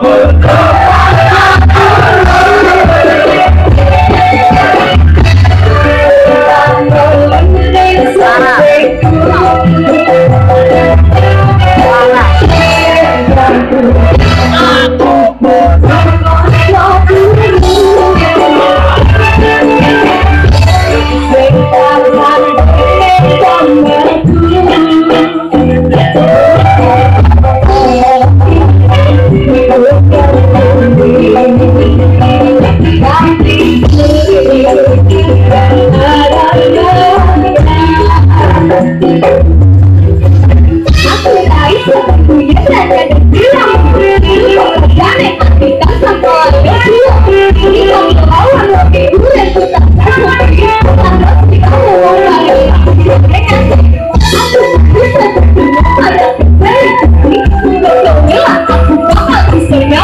Put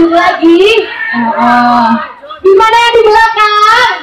maju lagi. Oh, oh. Di mana yang di belakang?